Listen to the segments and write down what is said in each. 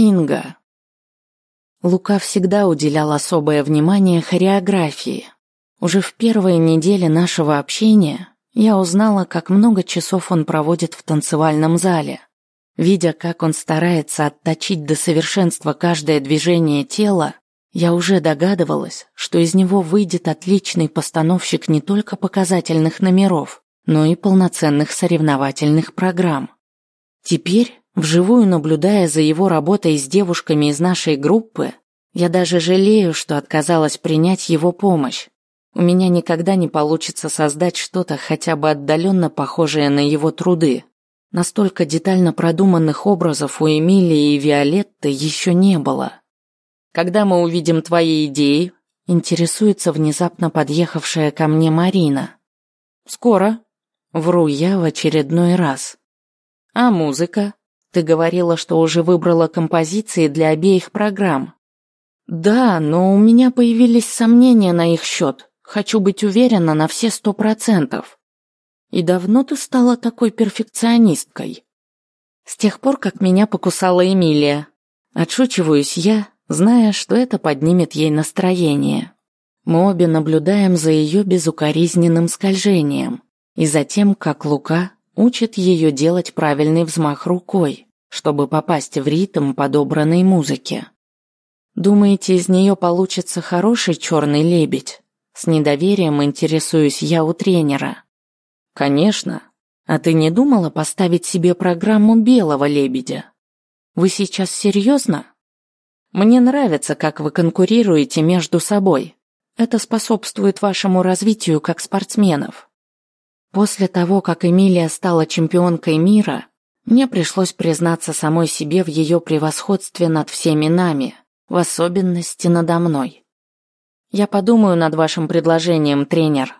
Инга. Лука всегда уделял особое внимание хореографии. Уже в первые недели нашего общения я узнала, как много часов он проводит в танцевальном зале. Видя, как он старается отточить до совершенства каждое движение тела, я уже догадывалась, что из него выйдет отличный постановщик не только показательных номеров, но и полноценных соревновательных программ. Теперь Вживую наблюдая за его работой с девушками из нашей группы, я даже жалею, что отказалась принять его помощь. У меня никогда не получится создать что-то хотя бы отдаленно похожее на его труды. Настолько детально продуманных образов у Эмилии и Виолетты еще не было. Когда мы увидим твои идеи, интересуется внезапно подъехавшая ко мне Марина. Скоро. Вру я в очередной раз. А музыка? Ты говорила, что уже выбрала композиции для обеих программ. Да, но у меня появились сомнения на их счет. Хочу быть уверена на все сто процентов. И давно ты стала такой перфекционисткой? С тех пор, как меня покусала Эмилия. Отшучиваюсь я, зная, что это поднимет ей настроение. Мы обе наблюдаем за ее безукоризненным скольжением и за тем, как Лука учит ее делать правильный взмах рукой, чтобы попасть в ритм подобранной музыки. Думаете, из нее получится хороший черный лебедь? С недоверием интересуюсь я у тренера. Конечно. А ты не думала поставить себе программу белого лебедя? Вы сейчас серьезно? Мне нравится, как вы конкурируете между собой. Это способствует вашему развитию как спортсменов. После того, как Эмилия стала чемпионкой мира, мне пришлось признаться самой себе в ее превосходстве над всеми нами, в особенности надо мной. Я подумаю над вашим предложением, тренер.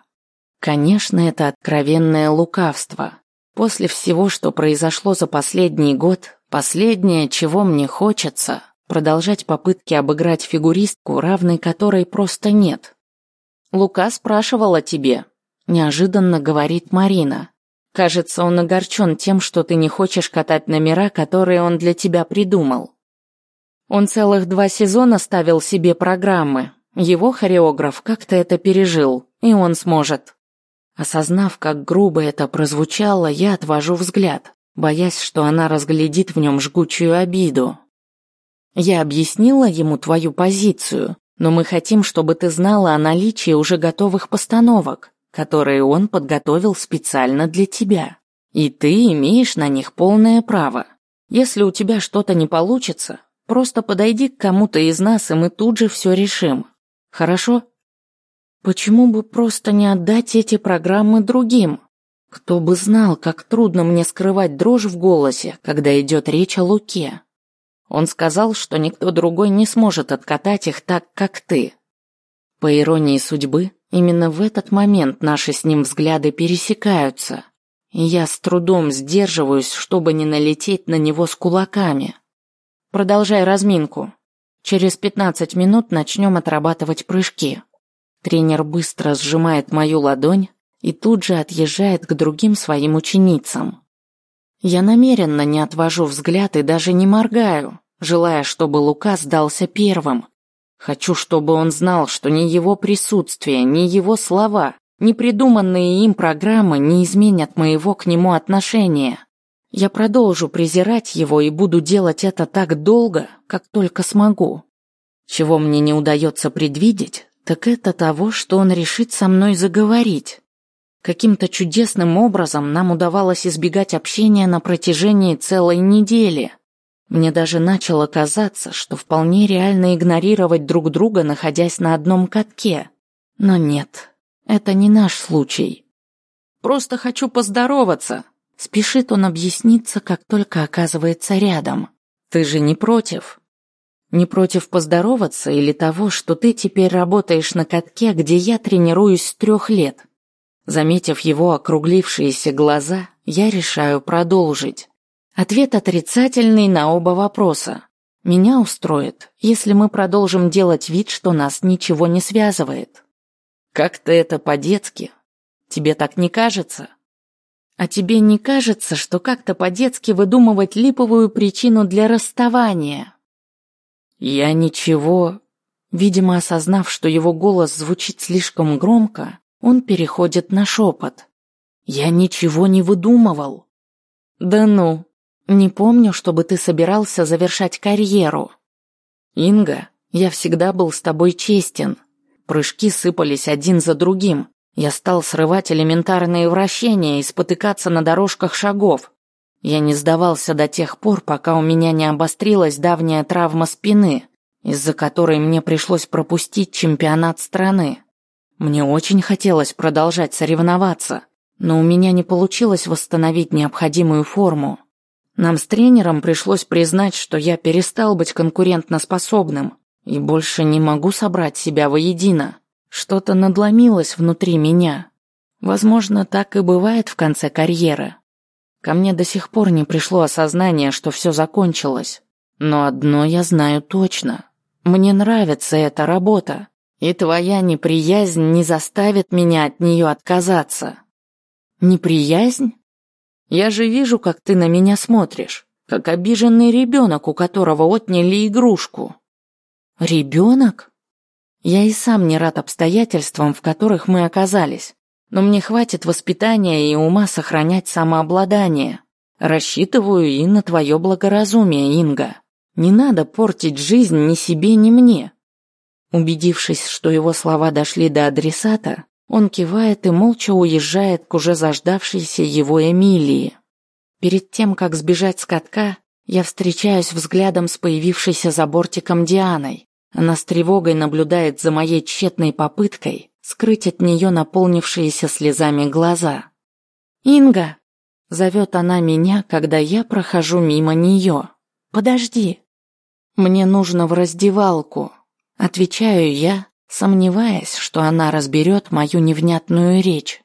Конечно, это откровенное лукавство. После всего, что произошло за последний год, последнее, чего мне хочется, продолжать попытки обыграть фигуристку, равной которой просто нет. Лука спрашивал о тебе, неожиданно говорит Марина. Кажется, он огорчен тем, что ты не хочешь катать номера, которые он для тебя придумал. Он целых два сезона ставил себе программы. Его хореограф как-то это пережил, и он сможет. Осознав, как грубо это прозвучало, я отвожу взгляд, боясь, что она разглядит в нем жгучую обиду. Я объяснила ему твою позицию, но мы хотим, чтобы ты знала о наличии уже готовых постановок которые он подготовил специально для тебя. И ты имеешь на них полное право. Если у тебя что-то не получится, просто подойди к кому-то из нас, и мы тут же все решим. Хорошо? Почему бы просто не отдать эти программы другим? Кто бы знал, как трудно мне скрывать дрожь в голосе, когда идет речь о Луке. Он сказал, что никто другой не сможет откатать их так, как ты. По иронии судьбы, Именно в этот момент наши с ним взгляды пересекаются, я с трудом сдерживаюсь, чтобы не налететь на него с кулаками. Продолжай разминку. Через 15 минут начнем отрабатывать прыжки. Тренер быстро сжимает мою ладонь и тут же отъезжает к другим своим ученицам. Я намеренно не отвожу взгляд и даже не моргаю, желая, чтобы Лука сдался первым, Хочу, чтобы он знал, что ни его присутствие, ни его слова, ни придуманные им программы не изменят моего к нему отношения. Я продолжу презирать его и буду делать это так долго, как только смогу. Чего мне не удается предвидеть, так это того, что он решит со мной заговорить. Каким-то чудесным образом нам удавалось избегать общения на протяжении целой недели. Мне даже начало казаться, что вполне реально игнорировать друг друга, находясь на одном катке. Но нет, это не наш случай. Просто хочу поздороваться. Спешит он объясниться, как только оказывается рядом. Ты же не против? Не против поздороваться или того, что ты теперь работаешь на катке, где я тренируюсь с трех лет? Заметив его округлившиеся глаза, я решаю продолжить. Ответ отрицательный на оба вопроса. Меня устроит, если мы продолжим делать вид, что нас ничего не связывает. Как-то это по-детски. Тебе так не кажется? А тебе не кажется, что как-то по-детски выдумывать липовую причину для расставания? Я ничего... Видимо, осознав, что его голос звучит слишком громко, он переходит на шепот. Я ничего не выдумывал. Да ну, не помню, чтобы ты собирался завершать карьеру. Инга, я всегда был с тобой честен. Прыжки сыпались один за другим. Я стал срывать элементарные вращения и спотыкаться на дорожках шагов. Я не сдавался до тех пор, пока у меня не обострилась давняя травма спины, из-за которой мне пришлось пропустить чемпионат страны. Мне очень хотелось продолжать соревноваться, но у меня не получилось восстановить необходимую форму. Нам с тренером пришлось признать, что я перестал быть конкурентноспособным и больше не могу собрать себя воедино. Что-то надломилось внутри меня. Возможно, так и бывает в конце карьеры. Ко мне до сих пор не пришло осознание, что все закончилось. Но одно я знаю точно. Мне нравится эта работа, и твоя неприязнь не заставит меня от нее отказаться. Неприязнь? Я же вижу, как ты на меня смотришь, как обиженный ребенок, у которого отняли игрушку. Ребенок? Я и сам не рад обстоятельствам, в которых мы оказались, но мне хватит воспитания и ума сохранять самообладание. Рассчитываю и на твое благоразумие, Инга. Не надо портить жизнь ни себе, ни мне. Убедившись, что его слова дошли до адресата, он кивает и молча уезжает к уже заждавшейся его Эмилии. Перед тем, как сбежать с катка, я встречаюсь взглядом с появившейся за бортиком Дианой. Она с тревогой наблюдает за моей тщетной попыткой скрыть от нее наполнившиеся слезами глаза. «Инга!» — зовет она меня, когда я прохожу мимо нее. «Подожди!» «Мне нужно в раздевалку», — отвечаю я, сомневаясь, что она разберет мою невнятную речь.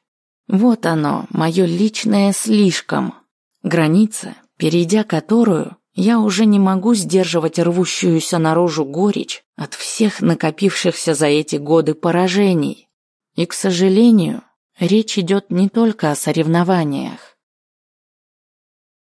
Вот оно, мое личное слишком. Граница, перейдя которую, я уже не могу сдерживать рвущуюся наружу горечь от всех накопившихся за эти годы поражений. И, к сожалению, речь идет не только о соревнованиях.